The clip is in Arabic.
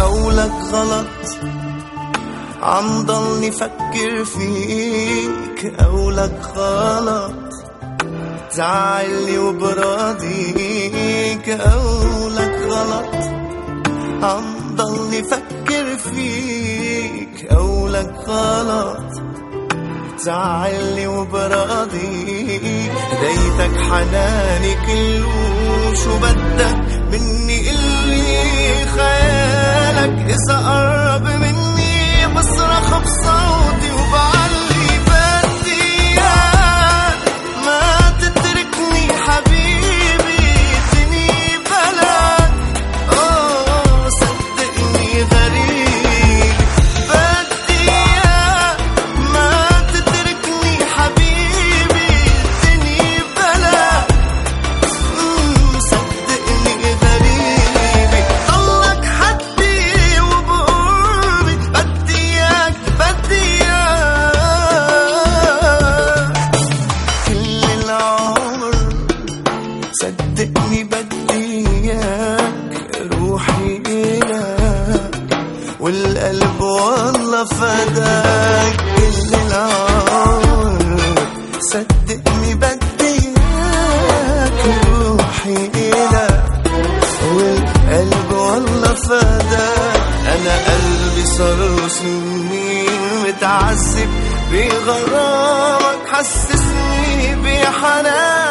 قولك غلط. عم ضلني فكر فيك قولك غلط. زعلني وبراضيك قولك غلط. عم ضلني فكر فيك قولك غلط. زعلني وبراضيك. ديتك حناني كله. شو بدك مني اللي خيالي صار سنين متعذب بغرامك حسسني بحنان.